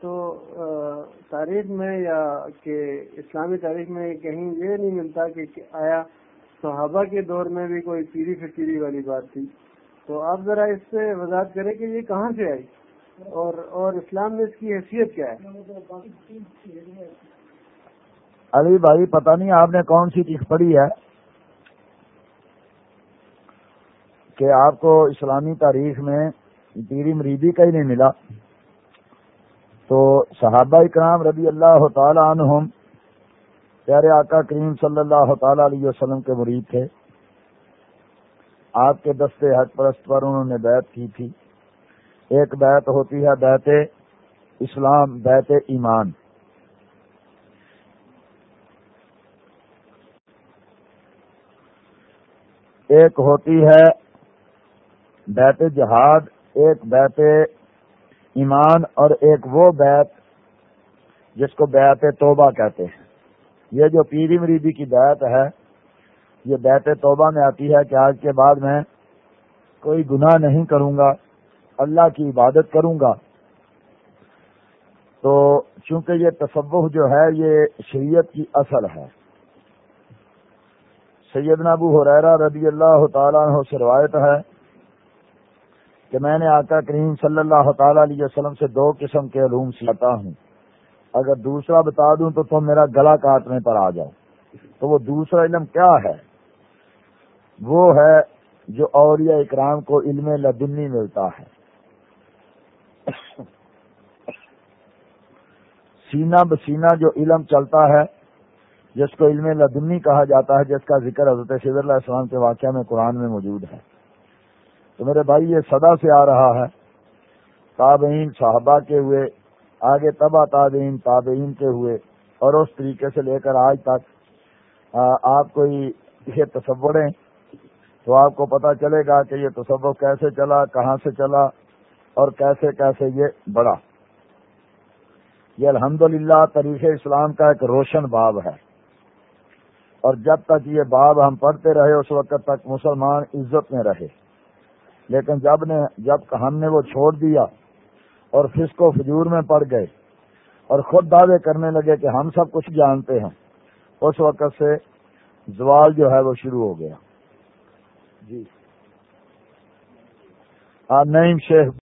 تو تاریخ میں یا کہ اسلامی تاریخ میں کہیں یہ نہیں ملتا کہ آیا صحابہ کے دور میں بھی کوئی پیری فکیری والی بات تھی۔ تو آپ ذرا اس سے وضاحت کریں کہ یہ کہاں سے آئی اور اور اسلام میں اس کی حیثیت کیا ہے؟ علی بھائی، پتہ نہیں آپ نے کون سی چیز پڑھی ہے کہ آپ کو اسلامی تاریخ میں پیری مریدی کا ہی نہیں ملا۔ تو صحابہ کرام رضی اللہ تعالی عنہم، پیارے آقا کریم صلی اللہ تعالی علیہ وسلم کے مرید تھے۔ آپ کے دستے حج پرست پر انہوں نے بیعت کی تھی۔ ایک بیعت ہوتی ہے بیت اسلام بیت ایمان۔ ایک ہوتی ہے بیت جہاد، ایک بیت ایمان اور ایک وہ بیت جس کو بیت توبہ کہتے ہیں۔ یہ جو پیری مریدی کی بیت ہے، یہ بیت توبہ میں آتی ہے کہ آج کے بعد میں کوئی گناہ نہیں کروں گا، اللہ کی عبادت کروں گا۔ تو چونکہ یہ تصوف جو ہے، یہ شریعت کی اصل ہے۔ سیدنا ابو حریرہ رضی اللہ تعالیٰ عنہ سے روایت ہے کہ میں نے آقا کریم صلی اللہ تعالی علیہ وسلم سے دو قسم کے علوم سیکھتا ہوں۔ اگر دوسرا بتا دوں تو تم میرا گلا کاٹنے پر آ جاؤ۔ تو وہ دوسرا علم کیا ہے؟ وہ ہے جو اولیاء اکرام کو علم لدنی ملتا ہے۔ سینہ بسینہ جو علم چلتا ہے، جس کو علم لدنی کہا جاتا ہے، جس کا ذکر حضرت شیر اللہ السلام کے واقعہ میں قرآن میں موجود ہے۔ تو میرے بھائی یہ صدا سے آ رہا ہے۔ تابعین صحابہ کے ہوئے، آگے تبا تابعین تابعین کے ہوئے، اور اس طریقے سے لے کر آج تک آپ کوئی یہ تصوریں تو آپ کو پتا چلے گا کہ یہ تصور کیسے چلا، کہاں سے چلا، اور کیسے کیسے یہ بڑا یہ الحمدللہ للہ اسلام کا ایک روشن باب ہے۔ اور جب تک یہ باب ہم پڑھتے رہے، اس وقت تک مسلمان عزت میں رہے۔ لیکن جب نے جب ہم نے وہ چھوڑ دیا اور فسق و فجور میں پڑ گئے اور خود دعوے کرنے لگے کہ ہم سب کچھ جانتے ہیں، اس وقت سے زوال جو ہے وہ شروع ہو گیا۔ جی۔ نعیم شیخ